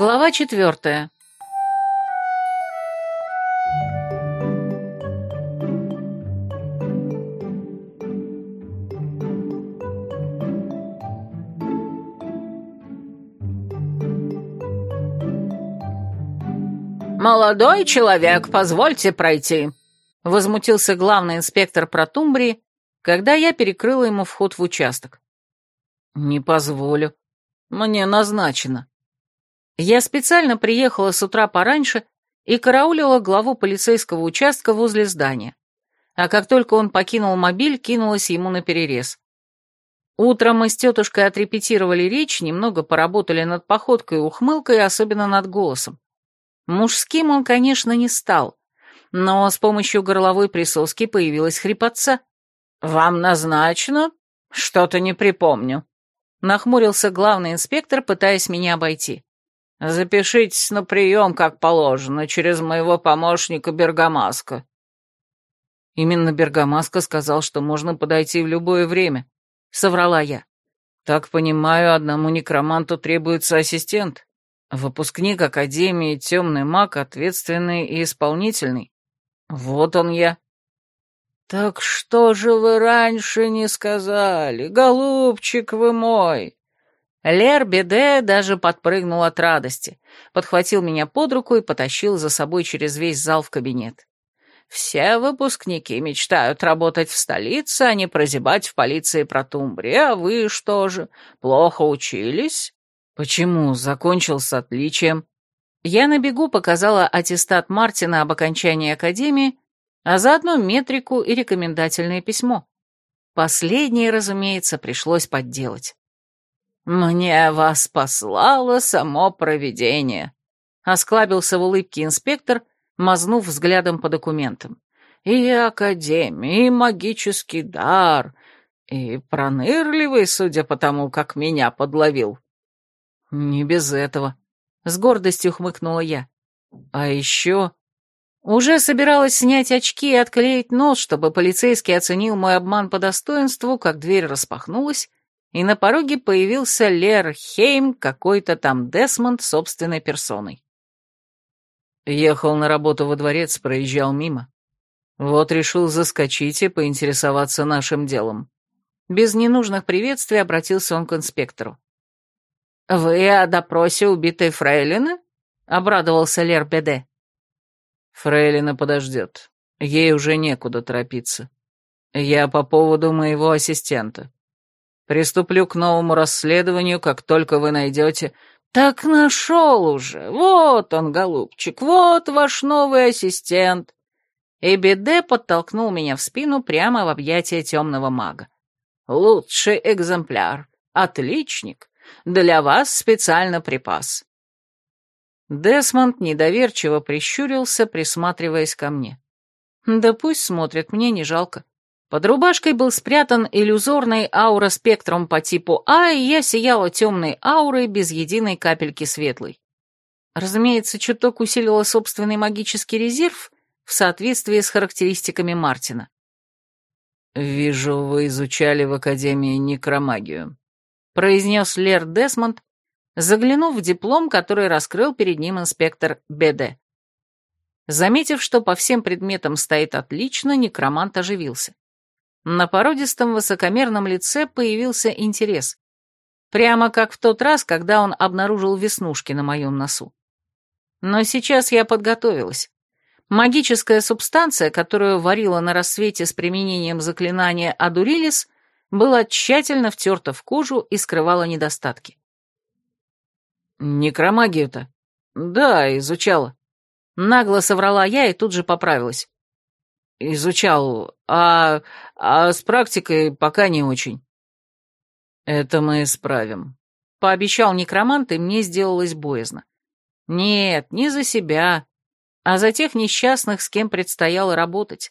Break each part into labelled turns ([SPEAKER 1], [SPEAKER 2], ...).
[SPEAKER 1] Глава четвертая.
[SPEAKER 2] «Молодой человек, позвольте пройти», — возмутился главный инспектор Протумбрии, когда я перекрыла ему вход в участок.
[SPEAKER 1] «Не позволю. Мне назначено».
[SPEAKER 2] Я специально приехала с утра пораньше и караулила главу полицейского участка возле здания. А как только он покинул мобиль, кинулась ему на перерез. Утром мы с тетушкой отрепетировали речь, немного поработали над походкой и ухмылкой, особенно над голосом. Мужским он, конечно, не стал, но с помощью горловой присоски появилась хрипотца. «Вам назначено? Что-то не припомню», — нахмурился главный инспектор, пытаясь меня обойти. Запишитесь на прием, как положено, через моего помощника Бергамаска.
[SPEAKER 1] Именно Бергамаска сказал, что можно подойти в любое время, соврала я. Так понимаю, одному некроманту требуется ассистент. Выпускник Академии Темный Маг, ответственный и исполнительный. Вот он я.
[SPEAKER 2] Так что же вы раньше не сказали, голубчик вы мой? Лер Беде даже подпрыгнул от радости, подхватил меня под руку и потащил за собой через весь зал в кабинет. Все выпускники мечтают работать в столице, а не прозябать в полиции Протумбри. А вы что же, плохо учились?
[SPEAKER 1] Почему? Закончил с отличием.
[SPEAKER 2] Я на бегу показала аттестат Мартина об окончании академии, а заодно метрику и рекомендательное письмо. Последнее, разумеется, пришлось подделать. «Мне вас послало само провидение», — осклабился в улыбке инспектор, мазнув взглядом по документам. «И академия, и магический дар, и пронырливый, судя по тому, как меня подловил».
[SPEAKER 1] «Не без этого», — с гордостью хмыкнула я. «А еще...» Уже собиралась снять очки и отклеить нос, чтобы полицейский оценил мой обман по достоинству, как дверь распахнулась, и на пороге появился Лер Хейм, какой-то там Десмонд собственной персоной. Ехал на работу во дворец, проезжал мимо. Вот решил заскочить и поинтересоваться нашим делом.
[SPEAKER 2] Без ненужных приветствий обратился он к инспектору. «Вы о допросе убитой Фрейлины?» — обрадовался Лер Беде.
[SPEAKER 1] «Фрейлина подождет. Ей уже некуда торопиться. Я по поводу моего ассистента. Приступлю к новому расследованию, как только вы найдете...»
[SPEAKER 2] «Так нашел уже! Вот он, голубчик, вот ваш новый ассистент!» И Беде подтолкнул меня в спину прямо в объятия темного мага. «Лучший экземпляр. Отличник. Для вас специально припас».
[SPEAKER 1] Десмонд недоверчиво прищурился, присматриваясь ко мне. «Да пусть смотрит, мне не жалко. Под рубашкой был спрятан иллюзорный аура-спектром по типу А, и я сияла темной аурой без единой капельки светлой. Разумеется, чуток усилила собственный магический резерв в соответствии с характеристиками Мартина.
[SPEAKER 3] «Вижу, вы изучали в Академии некромагию», — произнес Лер Десмонд, заглянув в диплом, который раскрыл перед ним инспектор БД. Заметив, что по всем предметам стоит отлично, некромант оживился. На породистом высокомерном лице появился интерес. Прямо как в тот раз, когда он обнаружил веснушки на моем носу. Но сейчас я подготовилась. Магическая субстанция, которую варила на рассвете с применением заклинания Адурилис, была тщательно втерта в кожу и скрывала недостатки. «Некромагию-то?»
[SPEAKER 1] «Да, изучала». Нагло соврала я и тут же поправилась.
[SPEAKER 3] «Изучал, а, а с практикой пока не очень».
[SPEAKER 1] «Это мы исправим», — пообещал некромант, и мне сделалось боязно. «Нет, не за себя, а за тех несчастных, с кем предстояло работать».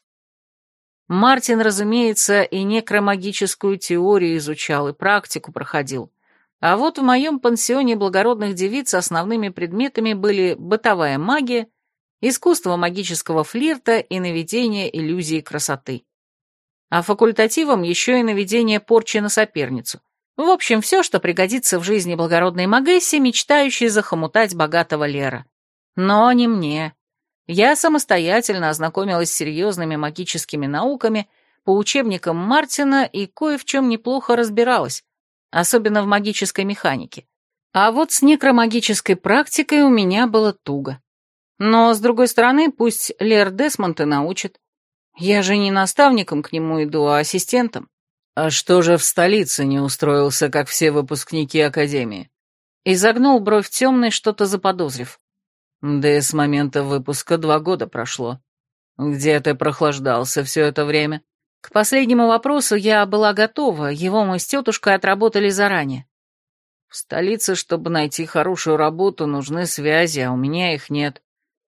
[SPEAKER 1] Мартин, разумеется, и некромагическую теорию изучал, и практику проходил. А вот в моем пансионе благородных девиц основными предметами были бытовая магия искусство магического флирта и наведение иллюзии красоты. А факультативом еще и наведение порчи на соперницу. В общем, все, что пригодится в жизни благородной Магесси, мечтающей захомутать богатого Лера. Но не мне. Я самостоятельно ознакомилась с серьезными магическими науками по учебникам Мартина и кое в чем неплохо разбиралась, особенно в магической механике. А вот с некромагической практикой у меня было туго. Но, с другой стороны, пусть Лер Десмонд и научит. Я же не наставником к нему иду, а ассистентом.
[SPEAKER 3] А что же в столице не устроился, как все выпускники Академии?
[SPEAKER 1] Изогнул бровь темный, что-то заподозрив.
[SPEAKER 3] Да и с момента выпуска два года прошло. Где ты прохлаждался все это время?
[SPEAKER 1] К последнему вопросу я была готова, его мы с тетушкой отработали заранее.
[SPEAKER 3] В столице, чтобы найти хорошую работу, нужны связи, а у меня их нет.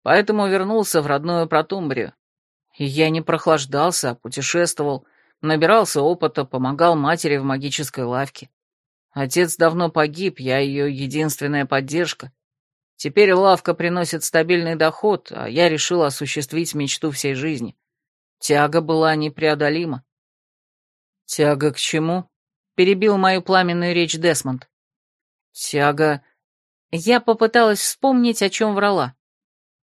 [SPEAKER 3] Поэтому вернулся в родную Протумбрию. Я не прохлаждался, а путешествовал, набирался опыта, помогал матери в магической лавке. Отец давно погиб, я ее единственная поддержка. Теперь лавка приносит стабильный доход, а я решил осуществить мечту всей жизни. Тяга была непреодолима.
[SPEAKER 1] «Тяга к чему?» — перебил мою пламенную речь Десмонд.
[SPEAKER 3] «Тяга...»
[SPEAKER 1] Я попыталась вспомнить, о чем врала.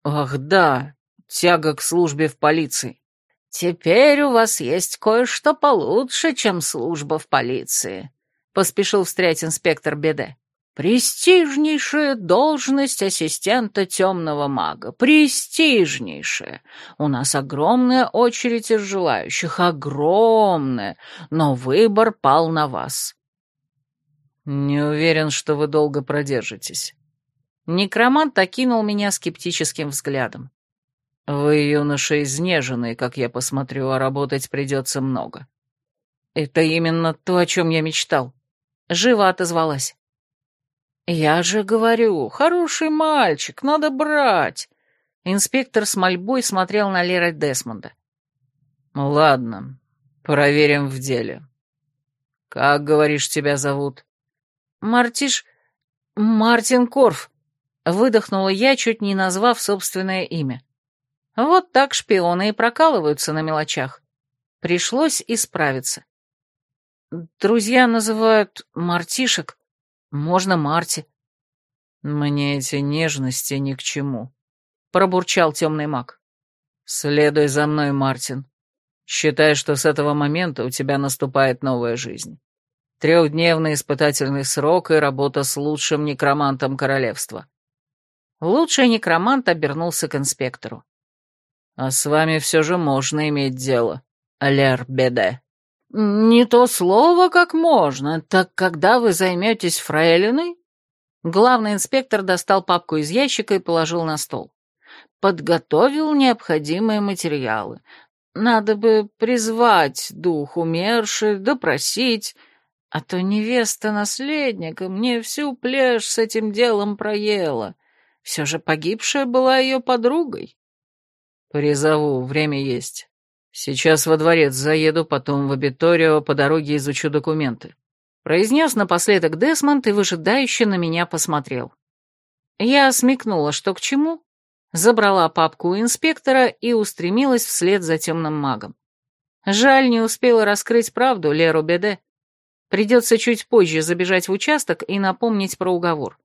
[SPEAKER 3] «Ах, да, тяга к службе в полиции».
[SPEAKER 2] «Теперь у вас есть кое-что получше, чем служба в полиции», — поспешил встрять инспектор Беде. Престижнейшая должность ассистента темного мага. Престижнейшая. У нас огромная очередь из желающих. Огромная. Но выбор пал на вас.
[SPEAKER 3] Не уверен, что вы долго продержитесь.
[SPEAKER 1] Некромант окинул меня скептическим взглядом.
[SPEAKER 3] Вы, юноша, изнеженный, как я посмотрю, а работать придется много.
[SPEAKER 1] Это именно то, о чем я мечтал. Живо отозвалась. «Я же говорю, хороший мальчик, надо брать!» Инспектор с мольбой смотрел на Лера Десмонда.
[SPEAKER 3] «Ладно, проверим в деле. Как, говоришь, тебя зовут?»
[SPEAKER 1] «Мартиш... Мартин Корф», — выдохнула я, чуть не назвав собственное имя. Вот так шпионы и прокалываются на мелочах. Пришлось исправиться. Друзья называют мартишек, можно Марти.
[SPEAKER 3] Мне эти нежности ни к чему,
[SPEAKER 1] пробурчал темный маг.
[SPEAKER 3] Следуй за мной, Мартин. Считай, что с этого момента у тебя наступает новая жизнь. Трехдневный испытательный срок и работа с лучшим некромантом королевства.
[SPEAKER 1] Лучший некромант обернулся к инспектору.
[SPEAKER 3] А с вами все же можно иметь дело, Лер Беде.
[SPEAKER 2] «Не то слово, как можно. Так когда вы займетесь фрейлиной?»
[SPEAKER 1] Главный инспектор достал папку из ящика и положил на стол.
[SPEAKER 2] «Подготовил необходимые материалы. Надо бы призвать дух умерший, допросить, а то невеста наследника мне всю плешь с этим делом проела. Все же погибшая была ее подругой».
[SPEAKER 3] «Призову, время есть». Сейчас во дворец заеду, потом в абиторио, по дороге изучу документы.
[SPEAKER 1] Произнес напоследок Десмонд и выжидающе на меня посмотрел. Я смекнула, что к чему, забрала папку у инспектора и устремилась вслед за темным магом. Жаль, не успела раскрыть правду Леру Беде. Придется чуть позже забежать в участок и напомнить про уговор.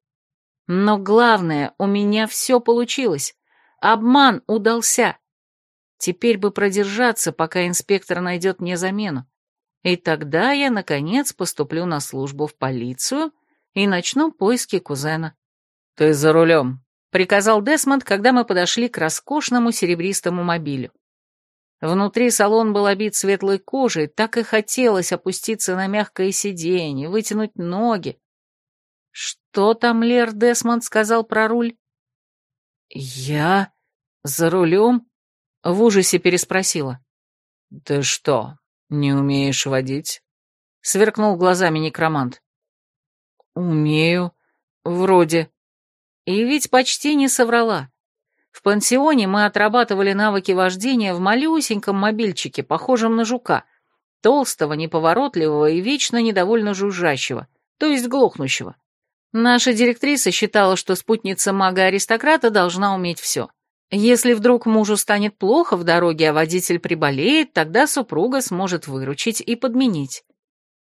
[SPEAKER 1] Но главное, у меня все получилось. Обман удался. Теперь бы продержаться, пока инспектор найдет мне замену. И тогда я, наконец, поступлю на службу в полицию и начну поиски кузена.
[SPEAKER 3] «Ты за рулем», —
[SPEAKER 1] приказал Десмонд, когда мы подошли к роскошному серебристому мобилю. Внутри салон был обит светлой кожей, так и хотелось опуститься на мягкое сиденье, вытянуть ноги. Что там Лер Десмонд сказал про руль?
[SPEAKER 3] «Я? За рулем?»
[SPEAKER 1] В ужасе переспросила.
[SPEAKER 3] «Ты что, не умеешь водить?»
[SPEAKER 1] Сверкнул глазами некромант.
[SPEAKER 3] «Умею. Вроде».
[SPEAKER 1] И ведь почти не соврала. В пансионе мы отрабатывали навыки вождения в малюсеньком мобильчике, похожем на жука, толстого, неповоротливого и вечно недовольно жужжащего, то есть глохнущего. Наша директриса считала, что спутница мага-аристократа должна уметь все. Если вдруг мужу станет плохо в дороге, а водитель приболеет, тогда супруга сможет выручить и подменить.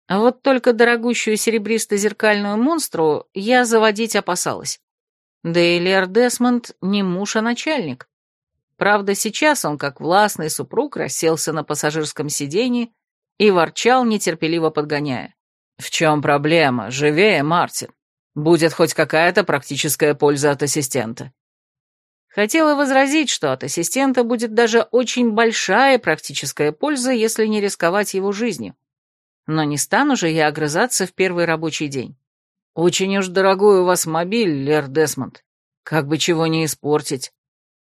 [SPEAKER 1] Вот только дорогущую серебристо-зеркальную монстру я заводить опасалась. Да и Лер Десмонд не муж, а начальник. Правда, сейчас он, как властный супруг, расселся на пассажирском сиденье и ворчал, нетерпеливо подгоняя. «В чем проблема? Живее, Мартин. Будет хоть какая-то практическая польза от ассистента». Хотела возразить, что от ассистента будет даже очень большая практическая польза, если не рисковать его жизнью. Но не стану же я огрызаться в первый рабочий день. «Очень уж дорогой у вас мобиль, Лер Десмонд. Как бы чего не испортить».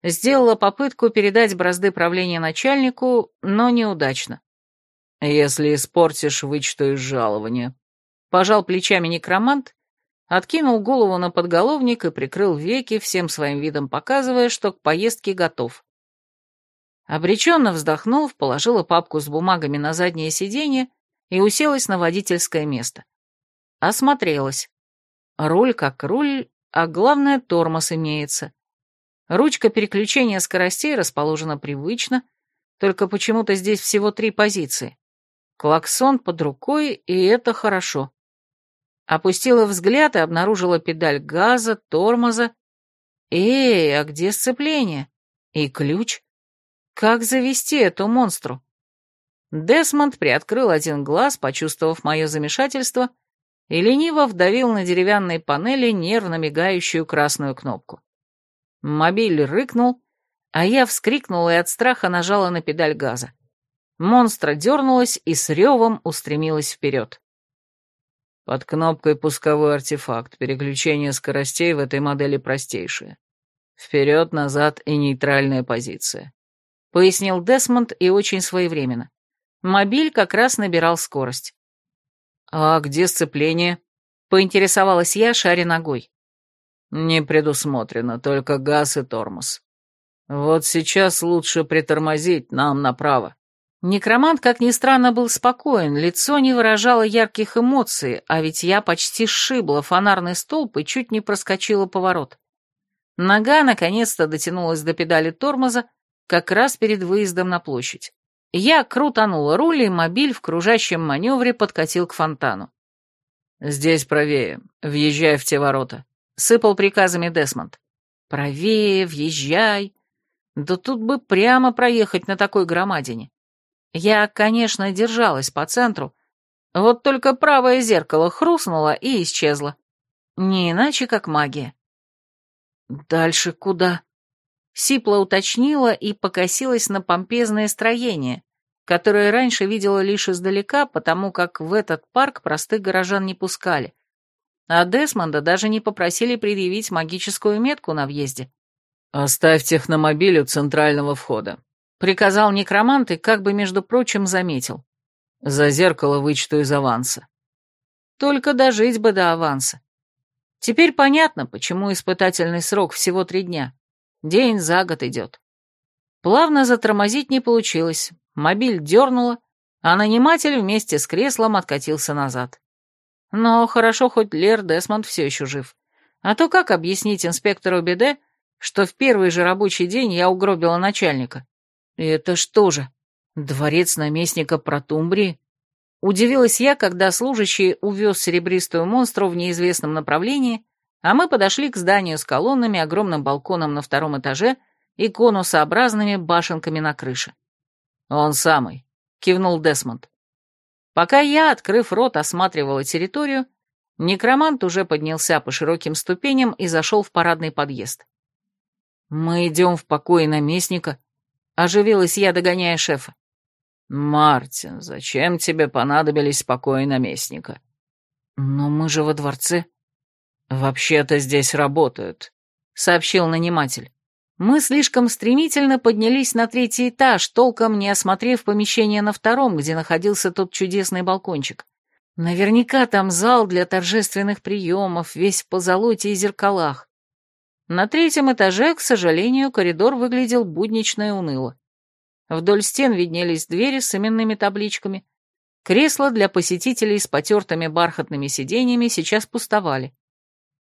[SPEAKER 1] Сделала попытку передать бразды правления начальнику, но неудачно. «Если испортишь, вычту из жалования». Пожал плечами некромант, откинул голову на подголовник и прикрыл веки, всем своим видом показывая, что к поездке готов. Обреченно вздохнув, положила папку с бумагами на заднее сиденье и уселась на водительское место. Осмотрелась. Руль как руль, а главное, тормоз имеется. Ручка переключения скоростей расположена привычно, только почему-то здесь всего три позиции. Клаксон под рукой, и это хорошо. Опустила взгляд и обнаружила педаль газа, тормоза. Эй, а где сцепление? И ключ? Как завести эту монстру? Десмонд приоткрыл один глаз, почувствовав мое замешательство, и лениво вдавил на деревянной панели нервно мигающую красную кнопку. Мобиль рыкнул, а я вскрикнула и от страха нажала на педаль газа. Монстра дернулась и с ревом устремилась вперед. Под кнопкой пусковой артефакт. Переключение скоростей в этой модели простейшее. Вперед, назад и нейтральная позиция. Пояснил Десмонд и очень своевременно. Мобиль как раз набирал скорость. «А где сцепление?» — поинтересовалась я, шаря ногой. «Не предусмотрено, только газ и тормоз. Вот сейчас лучше притормозить нам направо». Некромант, как ни странно, был спокоен, лицо не выражало ярких эмоций, а ведь я почти сшибла фонарный столб и чуть не проскочила поворот. Нога наконец-то дотянулась до педали тормоза как раз перед выездом на площадь. Я крутанула руль, и мобиль в кружащем маневре подкатил к фонтану. «Здесь правее. Въезжай в те ворота», — сыпал приказами Десмонд. «Правее, въезжай. Да тут бы прямо проехать на такой громадине. Я, конечно, держалась по центру, вот только правое зеркало хрустнуло и исчезло. Не иначе, как магия». «Дальше куда?» Сипла уточнила и покосилась на помпезное строение, которое раньше видела лишь издалека, потому как в этот парк простых горожан не пускали. А Десмонда даже не попросили предъявить магическую метку на въезде. «Оставь техномобиль у центрального входа», — приказал некромант и как бы, между прочим, заметил. «За зеркало вычту из аванса». Только дожить бы до аванса. Теперь понятно, почему испытательный срок всего три дня. День за год идет. Плавно затормозить не получилось. Мобиль дернуло, а наниматель вместе с креслом откатился назад. Но хорошо, хоть Лер Десмонд все еще жив. А то как объяснить инспектору Беде, что в первый же рабочий день я угробила начальника? Это что же, дворец наместника Протумбрии? Удивилась я, когда служащий увез серебристую монстру в неизвестном направлении, а мы подошли к зданию с колоннами, огромным балконом на втором этаже и конусообразными башенками на крыше. «Он самый», — кивнул Десмонд. Пока я, открыв рот, осматривала территорию, некромант уже поднялся по широким ступеням и зашел в парадный подъезд. «Мы идем в покое наместника», — оживилась я, догоняя шефа. «Мартин, зачем тебе понадобились покои наместника?» «Но мы же во дворце», «Вообще-то здесь работают», — сообщил наниматель. Мы слишком стремительно поднялись на третий этаж, толком не осмотрев помещение на втором, где находился тот чудесный балкончик. Наверняка там зал для торжественных приемов, весь в позолоте и зеркалах. На третьем этаже, к сожалению, коридор выглядел буднично и уныло. Вдоль стен виднелись двери с именными табличками. Кресла для посетителей с потертыми бархатными сиденьями сейчас пустовали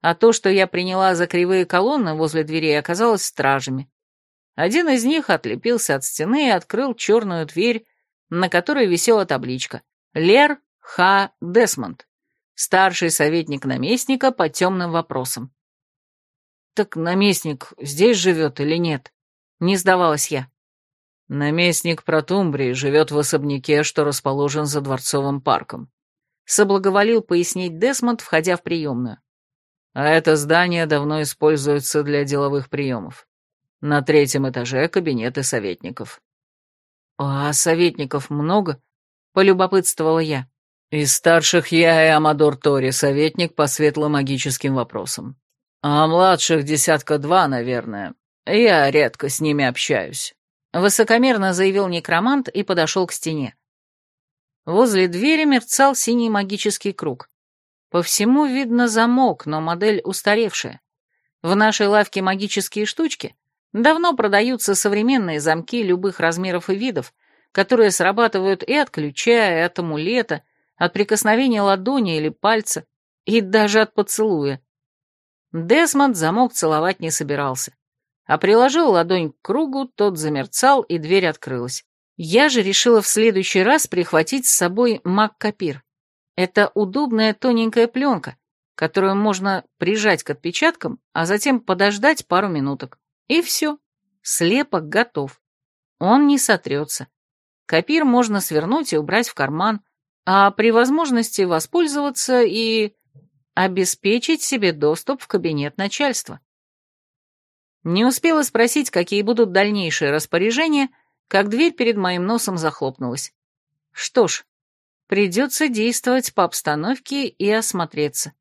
[SPEAKER 1] а то, что я приняла за кривые колонны возле дверей, оказалось стражами. Один из них отлепился от стены и открыл черную дверь, на которой висела табличка «Лер Ха Десмонд, старший советник наместника по темным вопросам. «Так наместник здесь живет или нет?» Не сдавалась я.
[SPEAKER 3] Наместник Протумбрии живет в особняке, что расположен за дворцовым парком.
[SPEAKER 1] Соблаговолил пояснить Десмонд, входя в приемную.
[SPEAKER 3] А это здание давно используется для деловых приемов. На третьем этаже кабинеты советников.
[SPEAKER 1] «А советников много?» — полюбопытствовала я.
[SPEAKER 3] «Из старших я и Амадор Тори, советник по светломагическим вопросам. А младших десятка два, наверное. Я редко с ними общаюсь», —
[SPEAKER 1] высокомерно заявил некромант и подошел к стене. Возле двери мерцал синий магический круг. По всему видно замок, но модель устаревшая. В нашей лавке магические штучки давно продаются современные замки любых размеров и видов, которые срабатывают и от ключа, и от амулета, от прикосновения ладони или пальца, и даже от поцелуя. Десмонд замок целовать не собирался а приложил ладонь к кругу, тот замерцал, и дверь открылась. Я же решила в следующий раз прихватить с собой маг-копир. Это удобная тоненькая пленка, которую можно прижать к отпечаткам, а затем подождать пару минуток. И все. Слепок готов. Он не сотрется. Копир можно свернуть и убрать в карман, а при возможности воспользоваться и обеспечить себе доступ в кабинет начальства. Не успела спросить, какие будут дальнейшие распоряжения, как дверь перед моим носом захлопнулась. Что ж, придется действовать по обстановке и осмотреться.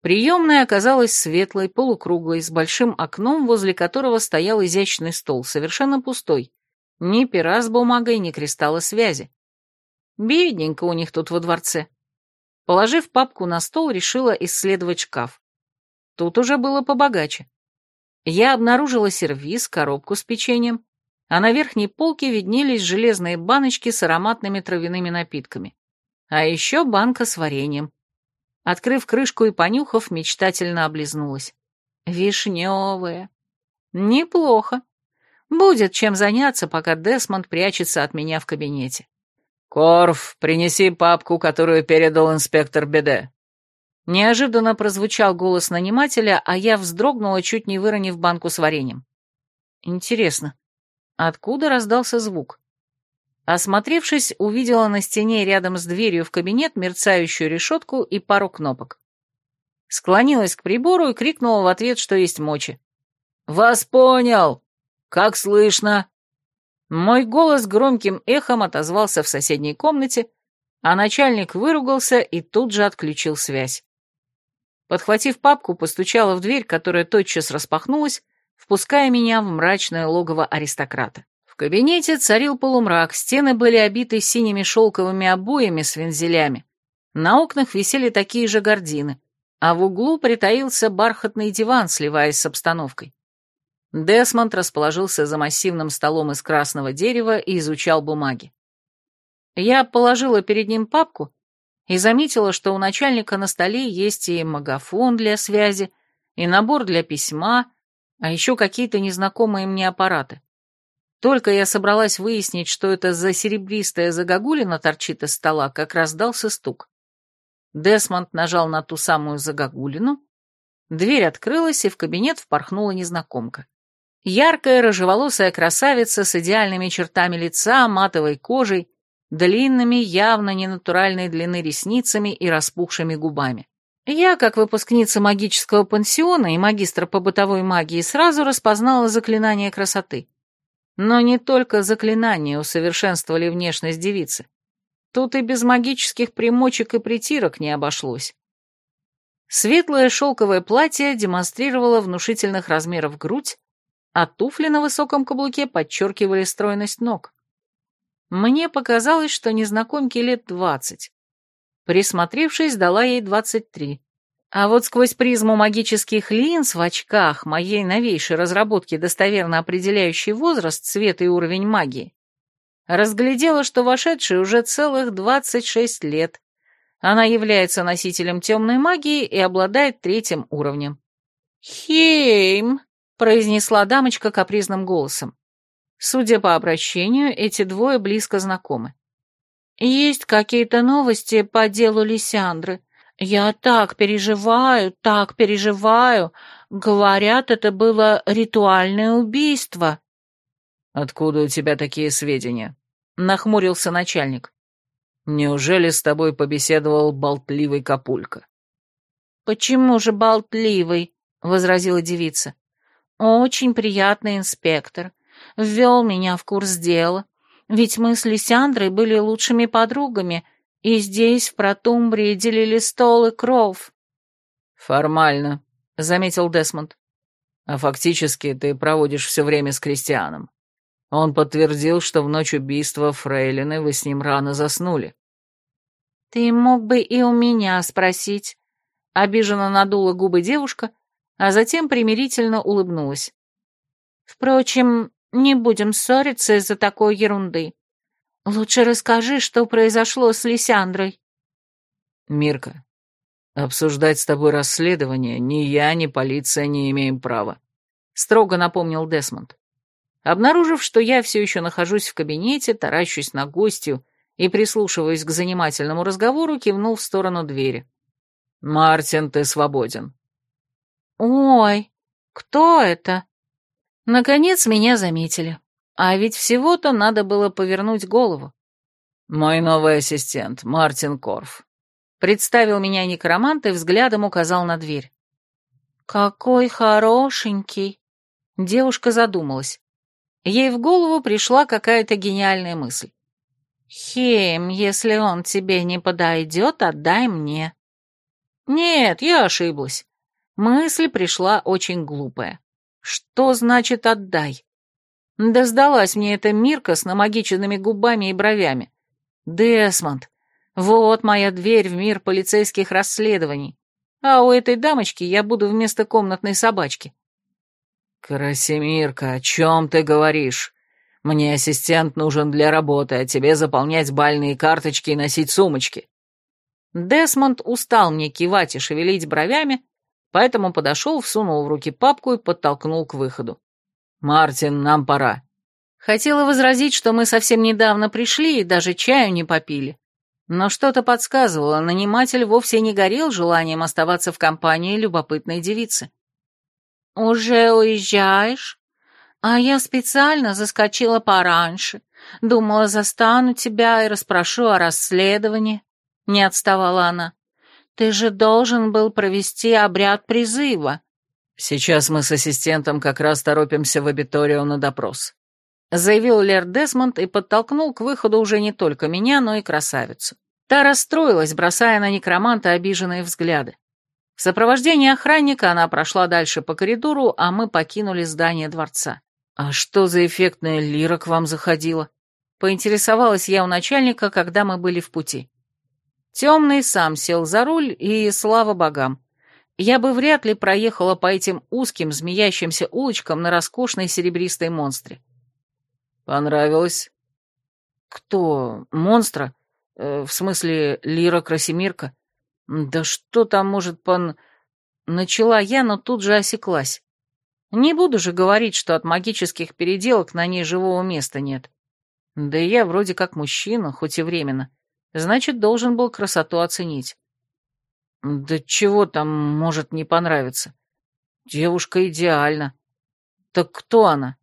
[SPEAKER 1] Приемная оказалась светлой, полукруглой, с большим окном, возле которого стоял изящный стол, совершенно пустой. Ни пера с бумагой, ни кристалла связи. Бедненько у них тут во дворце. Положив папку на стол, решила исследовать шкаф. Тут уже было побогаче я обнаружила сервиз, коробку с печеньем, а на верхней полке виднелись железные баночки с ароматными травяными напитками. А еще банка с вареньем. Открыв крышку и понюхав, мечтательно облизнулась. Вишневая. Неплохо. Будет чем заняться, пока Десмонд прячется от меня в кабинете.
[SPEAKER 3] «Корф, принеси папку, которую передал инспектор Беде»,
[SPEAKER 1] Неожиданно прозвучал голос нанимателя, а я вздрогнула, чуть не выронив банку с вареньем. Интересно, откуда раздался звук? Осмотревшись, увидела на стене рядом с дверью в кабинет мерцающую решетку и пару кнопок. Склонилась к прибору и крикнула в ответ, что есть мочи. «Вас понял! Как слышно?» Мой голос громким эхом отозвался в соседней комнате, а начальник выругался и тут же отключил связь. Подхватив папку, постучала в дверь, которая тотчас распахнулась, впуская меня в мрачное логово аристократа. В кабинете царил полумрак, стены были обиты синими шелковыми обоями с вензелями. На окнах висели такие же гардины, а в углу притаился бархатный диван, сливаясь с обстановкой. Десмонд расположился за массивным столом из красного дерева и изучал бумаги. Я положила перед ним папку и заметила, что у начальника на столе есть и магафон для связи, и набор для письма, а еще какие-то незнакомые мне аппараты. Только я собралась выяснить, что это за серебристая загогулина торчит из стола, как раздался стук. Десмонд нажал на ту самую загогулину, дверь открылась, и в кабинет впорхнула незнакомка. Яркая рыжеволосая красавица с идеальными чертами лица, матовой кожей, длинными, явно ненатуральной длины ресницами и распухшими губами. Я, как выпускница магического пансиона и магистр по бытовой магии, сразу распознала заклинание красоты. Но не только заклинания усовершенствовали внешность девицы. Тут и без магических примочек и притирок не обошлось. Светлое шелковое платье демонстрировало внушительных размеров грудь, а туфли на высоком каблуке подчеркивали стройность ног. Мне показалось, что незнакомке лет двадцать. Присмотревшись, дала ей двадцать три. А вот сквозь призму магических линз в очках моей новейшей разработки, достоверно определяющей возраст, цвет и уровень магии, разглядела, что вошедшей уже целых двадцать шесть лет. Она является носителем темной магии и обладает третьим уровнем. «Хейм!» — произнесла дамочка капризным голосом. Судя по обращению, эти двое близко знакомы.
[SPEAKER 2] «Есть какие-то новости по делу Лисяндры. Я так переживаю, так переживаю. Говорят, это было ритуальное убийство».
[SPEAKER 3] «Откуда у тебя такие сведения?» — нахмурился начальник. «Неужели с тобой побеседовал болтливый Капулька?»
[SPEAKER 2] «Почему же болтливый?» — возразила девица. «Очень приятный инспектор. Ввел меня в курс дела. Ведь мы с Лисяндрой были лучшими подругами, и здесь, в Протумбрии, делили стол и кров».
[SPEAKER 3] «Формально», — заметил Десмонд. «А фактически ты проводишь все время с Кристианом. Он подтвердил, что в ночь убийства Фрейлины вы с ним рано заснули».
[SPEAKER 2] «Ты мог бы и у меня спросить». Обиженно надула губы девушка, а затем примирительно улыбнулась. «Впрочем, не будем ссориться из-за такой ерунды. Лучше расскажи, что произошло с Лисяндрой».
[SPEAKER 3] «Мирка, обсуждать с тобой расследование ни я, ни полиция не имеем права», — строго напомнил Десмонд. Обнаружив, что я все еще нахожусь в кабинете, таращусь на гостью и прислушиваясь к занимательному разговору, кивнул в сторону двери. «Мартин, ты свободен».
[SPEAKER 2] «Ой, кто это?» Наконец меня заметили. А ведь всего-то надо было повернуть голову.
[SPEAKER 3] «Мой новый ассистент, Мартин Корф», — представил меня некромант и взглядом указал на дверь.
[SPEAKER 2] «Какой хорошенький!» Девушка задумалась. Ей в голову пришла какая-то гениальная мысль. «Хем, если он тебе не подойдет, отдай мне». Нет, я ошиблась. Мысль пришла очень глупая. Что значит «отдай»? Да сдалась мне эта Мирка с намагиченными губами и бровями. Десмонд, вот моя дверь в мир полицейских расследований. А у этой дамочки я буду вместо комнатной собачки.
[SPEAKER 3] «Красимирка, о чем ты говоришь? Мне ассистент нужен для работы, а тебе заполнять бальные карточки и носить сумочки».
[SPEAKER 2] Десмонд устал мне кивать и шевелить бровями, поэтому подошел, всунул в руки папку и подтолкнул к выходу.
[SPEAKER 3] «Мартин, нам пора».
[SPEAKER 2] Хотела возразить, что мы совсем недавно пришли и даже чаю не попили. Но что-то подсказывало, наниматель вовсе не горел желанием оставаться в компании любопытной девицы. «Уже уезжаешь? А я специально заскочила пораньше. Думала, застану тебя и расспрошу о расследовании». Не отставала она. Ты же должен был провести обряд призыва.
[SPEAKER 3] Сейчас мы с ассистентом как раз торопимся в абиторию на допрос. Заявил Лер Десмонд и подтолкнул к выходу уже не только меня, но и красавицу. Та расстроилась, бросая на некроманта обиженные взгляды. В сопровождении охранника она прошла дальше по коридору, а мы покинули здание дворца. «А что за эффектная лира к вам заходила?» Поинтересовалась я у начальника, когда мы были в пути. Темный сам сел за руль, и слава богам. Я бы вряд ли проехала по этим узким, змеящимся улочкам на роскошной серебристой монстре. Понравилось? Кто? Монстра? Э, в смысле, Лира Красимирка? Да что там может пон... Начала я, но тут же осеклась. Не буду же говорить, что от магических переделок на ней живого места нет. Да и я вроде как мужчина, хоть и временно. Значит, должен был красоту оценить. Да чего там может не понравиться? Девушка идеальна. Так кто она?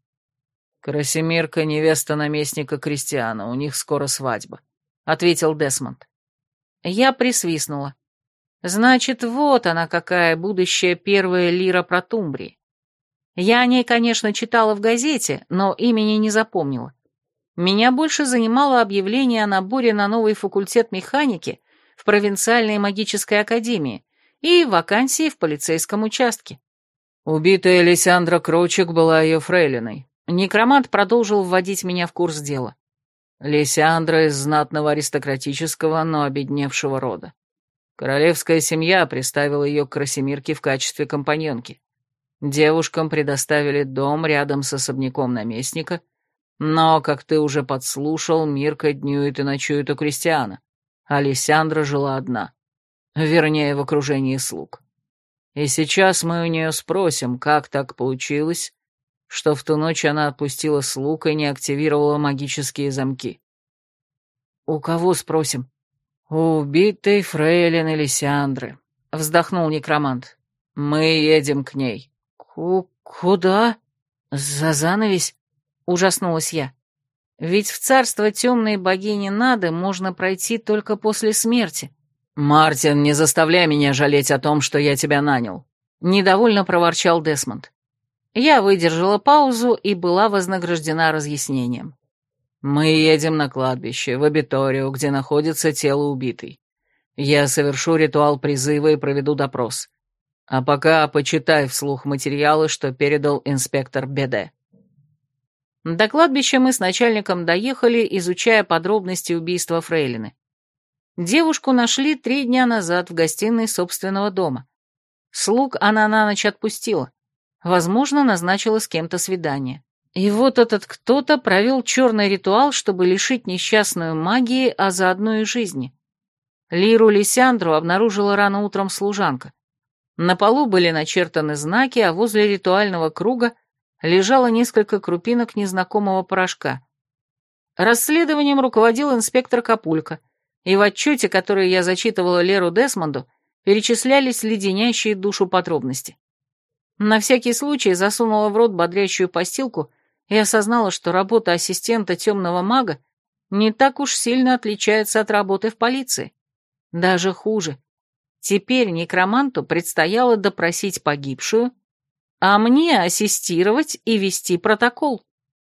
[SPEAKER 3] Красимирка, невеста наместника Кристиана, у них скоро свадьба, ответил Десмонд. Я присвистнула. Значит, вот она какая будущая первая лира про Тумбрии. Я о ней, конечно, читала в газете, но имени не запомнила. Меня больше занимало объявление о наборе на новый факультет механики в провинциальной магической академии и вакансии в полицейском участке. Убитая Лисандра Крочек была ее фрейлиной. Некромант продолжил вводить меня в курс дела. Лисандра из знатного аристократического, но обедневшего рода. Королевская семья приставила ее к Красимирке в качестве компаньонки. Девушкам предоставили дом рядом с особняком наместника — но, как ты уже подслушал, Мирка днюет и ночует у Кристиана. Алисандра жила одна. Вернее, в окружении слуг. И сейчас мы у нее спросим, как так получилось, что в ту ночь она отпустила слуг и не активировала магические замки. «У кого спросим?» «У убитой фрейлин Элисяндры», — вздохнул некромант. «Мы едем к ней».
[SPEAKER 2] Ку «Куда? За занавесь?» — ужаснулась я. «Ведь в царство темной богини Нады можно пройти только после смерти».
[SPEAKER 3] «Мартин, не заставляй меня жалеть о том, что я тебя нанял», — недовольно проворчал Десмонд.
[SPEAKER 2] Я выдержала паузу и была вознаграждена разъяснением.
[SPEAKER 3] «Мы едем на кладбище, в Абиторию, где находится тело убитой. Я совершу ритуал призыва и проведу допрос. А пока почитай вслух материалы, что передал инспектор Беде».
[SPEAKER 2] До кладбища мы с начальником доехали, изучая подробности убийства Фрейлины. Девушку нашли три дня назад в гостиной собственного дома. Слуг она на ночь отпустила. Возможно, назначила с кем-то свидание. И вот этот кто-то провел черный ритуал, чтобы лишить несчастную магии, а заодно и жизни. Лиру Лисяндру обнаружила рано утром служанка. На полу были начертаны знаки, а возле ритуального круга лежало несколько крупинок незнакомого порошка. Расследованием руководил инспектор Капулька, и в отчете, который я зачитывала Леру Десмонду, перечислялись леденящие душу подробности. На всякий случай засунула в рот бодрящую постилку и осознала, что работа ассистента темного мага не так уж сильно отличается от работы в полиции. Даже хуже. Теперь некроманту предстояло допросить погибшую, а мне ассистировать и вести протокол.